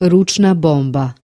Ručna bomba.